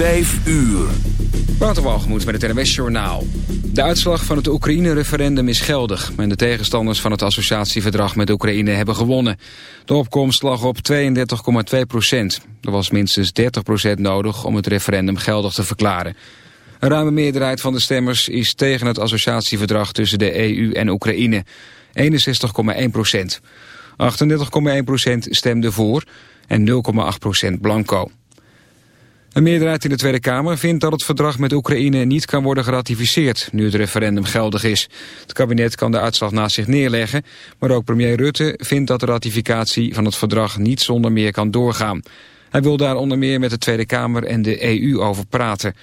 5 uur. Waterwalgemoed met het NWS Journaal. De uitslag van het Oekraïne-referendum is geldig... en de tegenstanders van het associatieverdrag met Oekraïne hebben gewonnen. De opkomst lag op 32,2 procent. Er was minstens 30 procent nodig om het referendum geldig te verklaren. Een ruime meerderheid van de stemmers is tegen het associatieverdrag... tussen de EU en Oekraïne. 61,1 procent. 38,1 procent stemde voor en 0,8 procent blanco. Een meerderheid in de Tweede Kamer vindt dat het verdrag met Oekraïne niet kan worden geratificeerd, nu het referendum geldig is. Het kabinet kan de uitslag naast zich neerleggen, maar ook premier Rutte vindt dat de ratificatie van het verdrag niet zonder meer kan doorgaan. Hij wil daar onder meer met de Tweede Kamer en de EU over praten.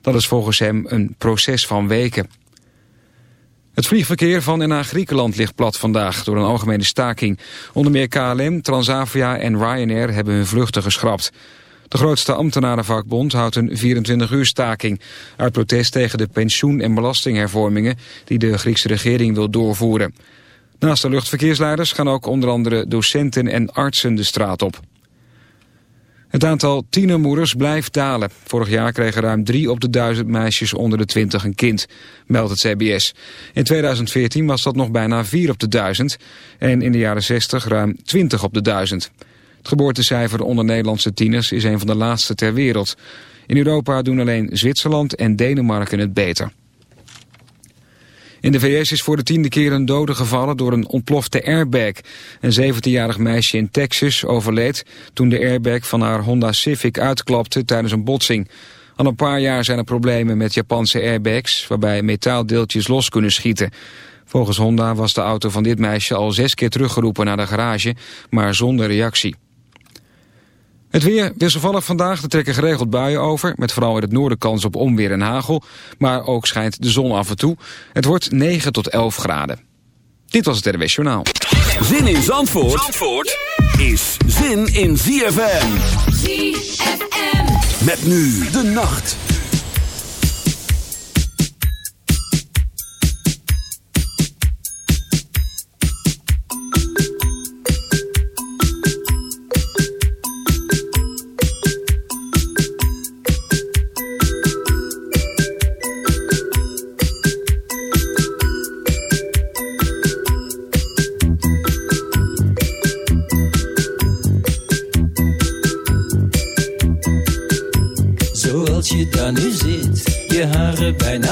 Dat is volgens hem een proces van weken. Het vliegverkeer van en naar Griekenland ligt plat vandaag door een algemene staking. Onder meer KLM, Transavia en Ryanair hebben hun vluchten geschrapt. De grootste ambtenarenvakbond houdt een 24-uur staking... uit protest tegen de pensioen- en belastinghervormingen... die de Griekse regering wil doorvoeren. Naast de luchtverkeersleiders gaan ook onder andere docenten en artsen de straat op. Het aantal tienermoeders blijft dalen. Vorig jaar kregen ruim drie op de duizend meisjes onder de 20 een kind, meldt het CBS. In 2014 was dat nog bijna vier op de duizend en in de jaren 60 ruim 20 op de duizend. Het geboortecijfer onder Nederlandse tieners is een van de laatste ter wereld. In Europa doen alleen Zwitserland en Denemarken het beter. In de VS is voor de tiende keer een dode gevallen door een ontplofte airbag. Een 17-jarig meisje in Texas overleed toen de airbag van haar Honda Civic uitklapte tijdens een botsing. Al een paar jaar zijn er problemen met Japanse airbags waarbij metaaldeeltjes los kunnen schieten. Volgens Honda was de auto van dit meisje al zes keer teruggeroepen naar de garage, maar zonder reactie. Het weer wisselvallig vandaag. Er trekken geregeld buien over. Met vooral in het noorden kans op onweer en hagel. Maar ook schijnt de zon af en toe. Het wordt 9 tot 11 graden. Dit was het RWS Journaal. Zin in Zandvoort, Zandvoort is zin in ZFM. ZFM. Met nu de nacht. 别白拿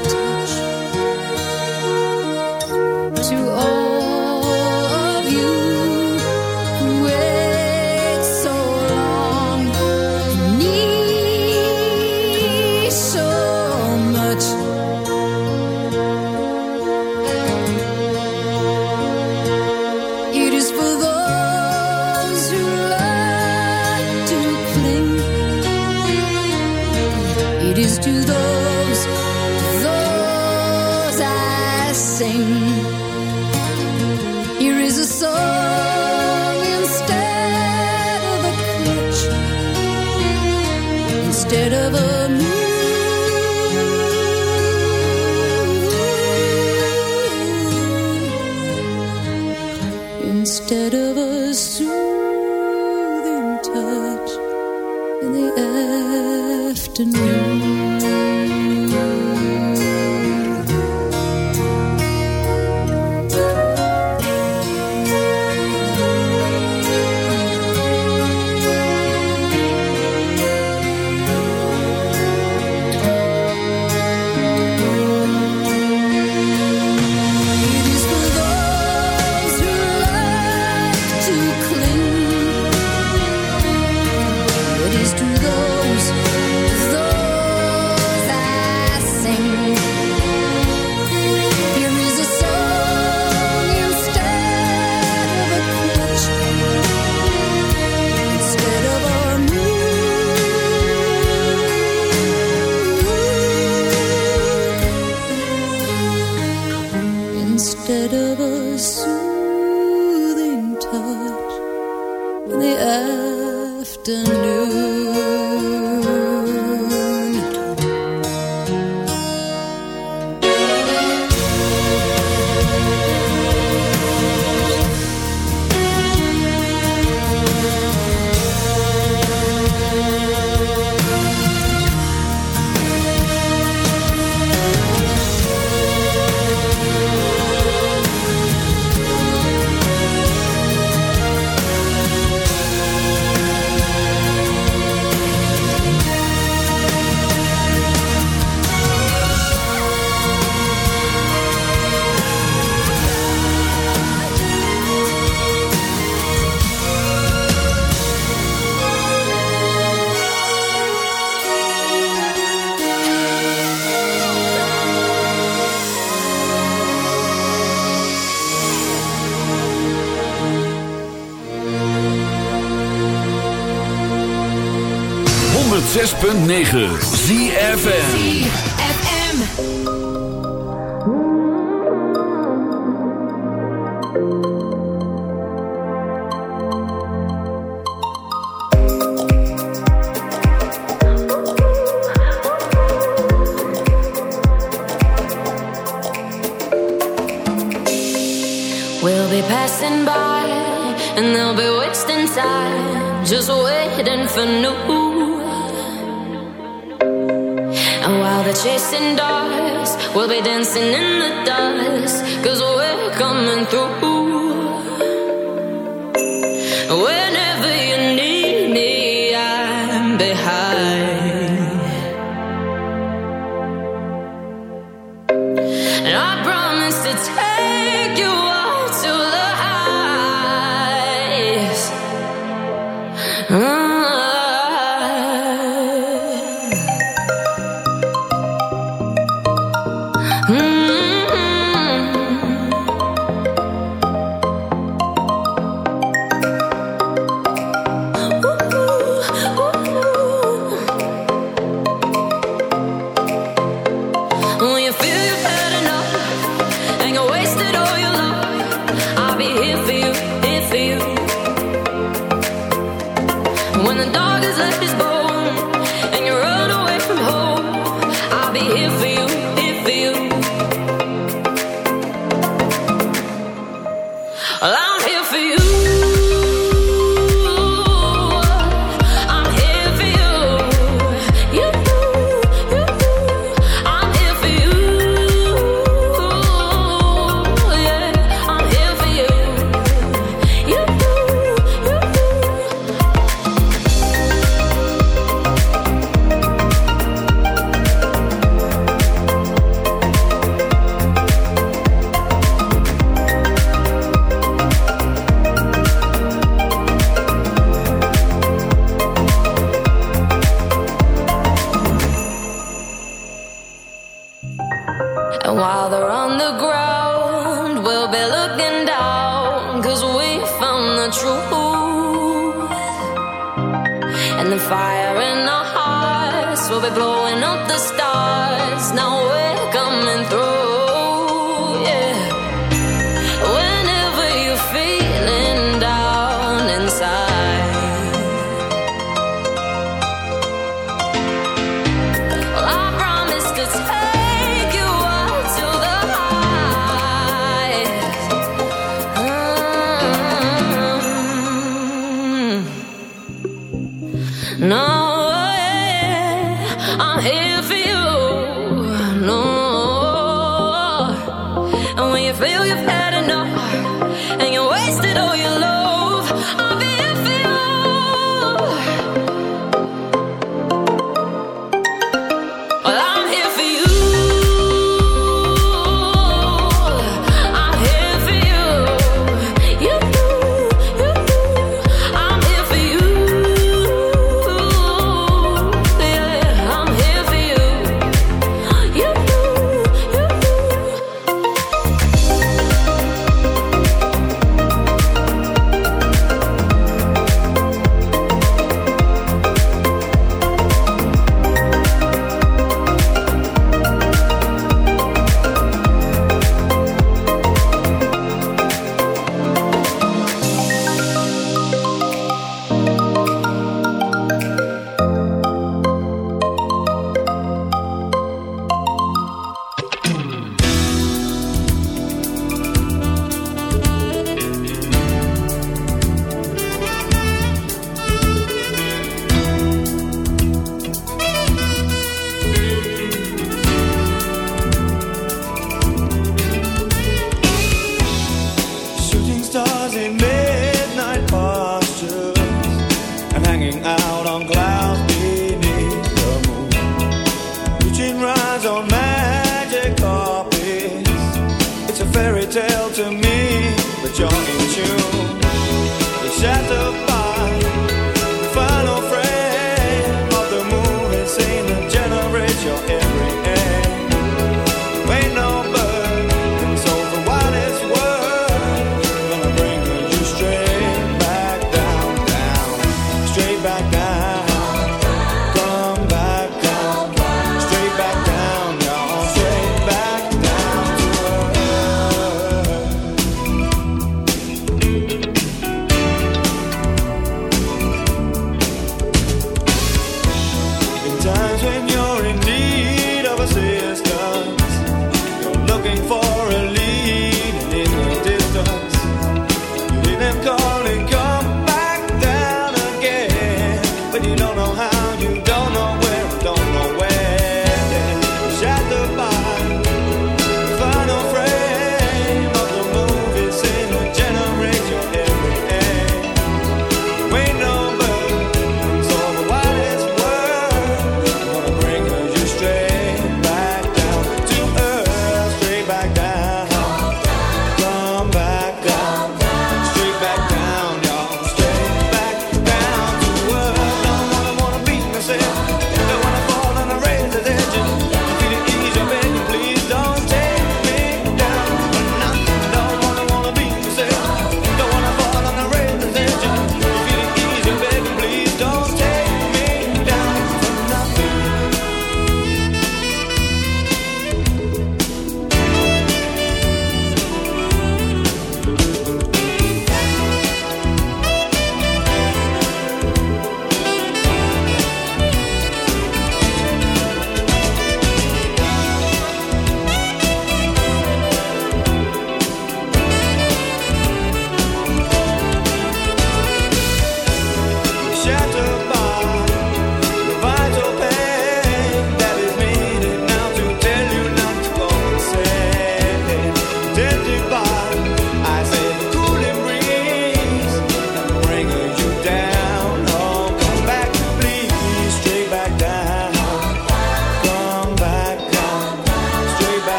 106.9 ZFN tearing our hearts. We'll be blowing up the stars. Now we're coming through.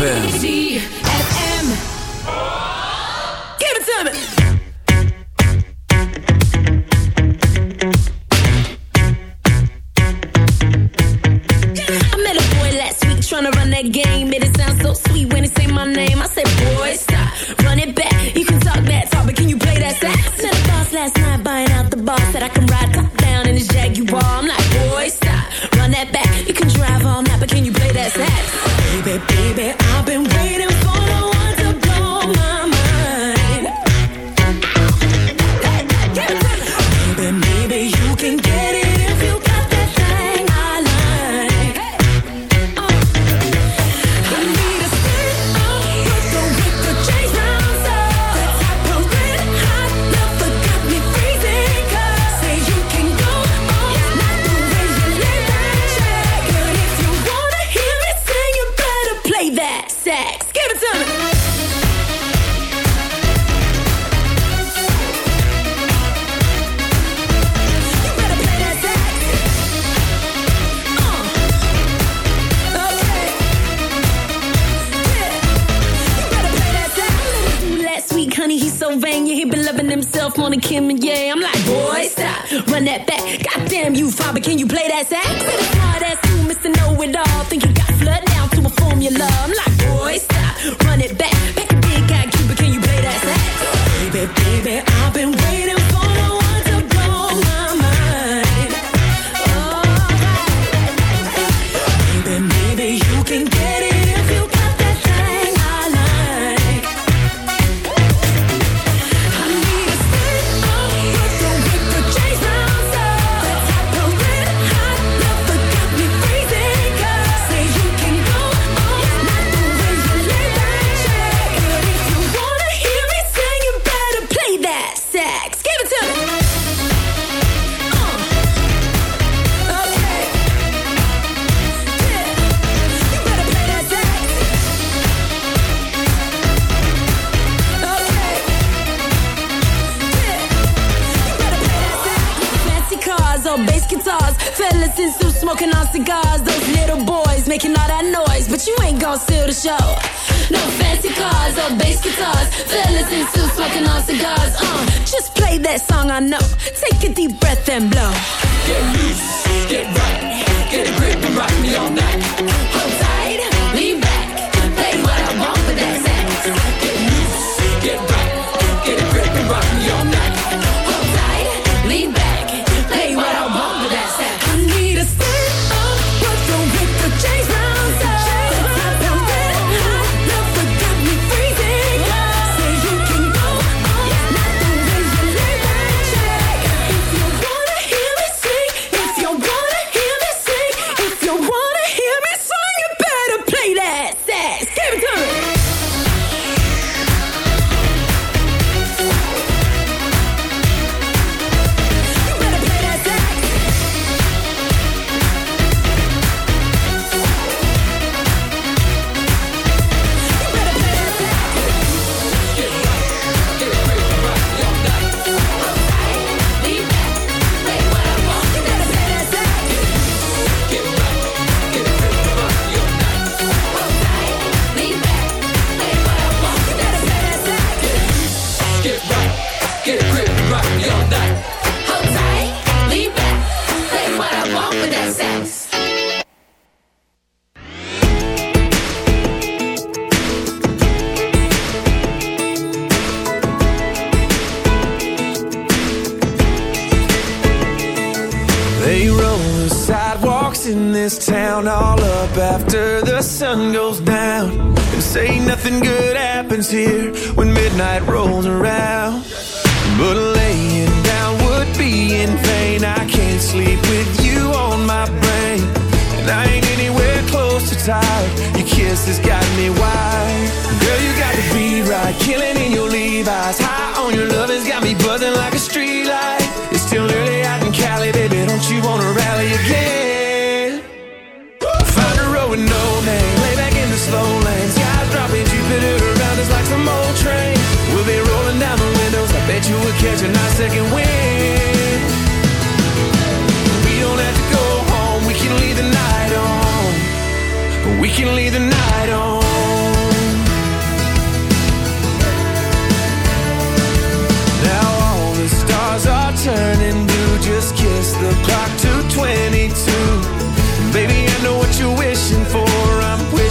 ZFM. ZFM. Give it to me.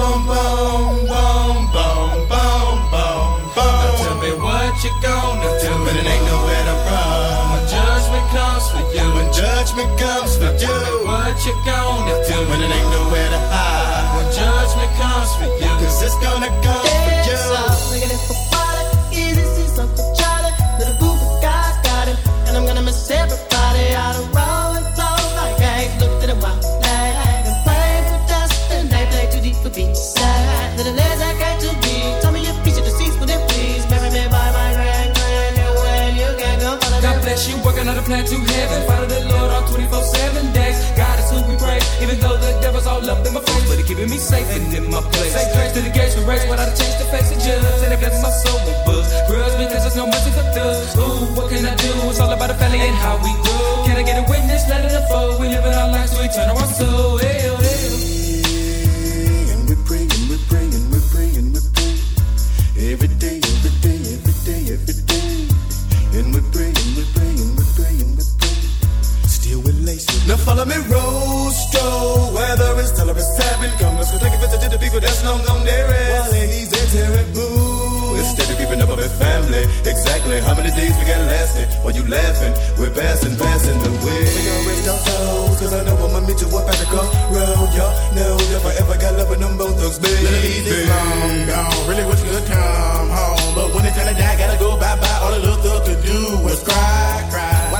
boom, boom, boom, boom, boom, boom, boom. Now tell me what you gonna do. But it ain't nowhere to run. When judgment comes for you. When judgment comes for you. Tell me what you gonna do. When it ain't nowhere to hide. When judgment comes for you. Cause it's gonna come. Heaven. Follow the Lord all 24 7 days. God is who we praise, even though the devil's all up in my face. But he keeping me safe and in my place. Say grace to the gates we race without a change to face the judge. And it blesses my soul with books. Grudge because there's no mercy for thugs. Ooh, what can I do? It's all about the family and how we grow. Can I get a witness? Let it unfold. We live in our lives, we turn our soul. Follow me, Rostro. Whether it's tell it's seven. Come, let's go take a visit to the people that's long gone there is. While he's a terrible. Instead of keeping up with family. Exactly how many days we got lasting? While you laughing, we're passing, passing the way. We gon' rest our souls, cause I know I'ma meet you up at the crossroad. Y'all know if I ever got love with them both thugs, baby. Ladies, it's long gone. Really wish you could come home. But when it's time to die, gotta go bye bye. All the little thug could do was cry,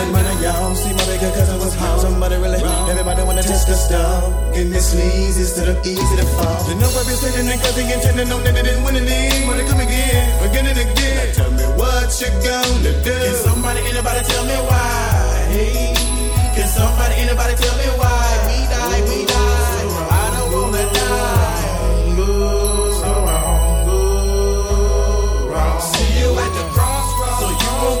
That money, y'all? See my bigger cousin was home. Somebody really, everybody wanna test the stuff. Getting this easy instead of easy to fall. The number be sitting in cause he intended on that they didn't win any. Wanna come again, again and again. Now tell me what you gonna do. Can somebody, anybody tell me why? Hey, can somebody, anybody tell me why? We die, we die. I don't wanna die. Wrong, wrong. See you at the crossroads. So you won't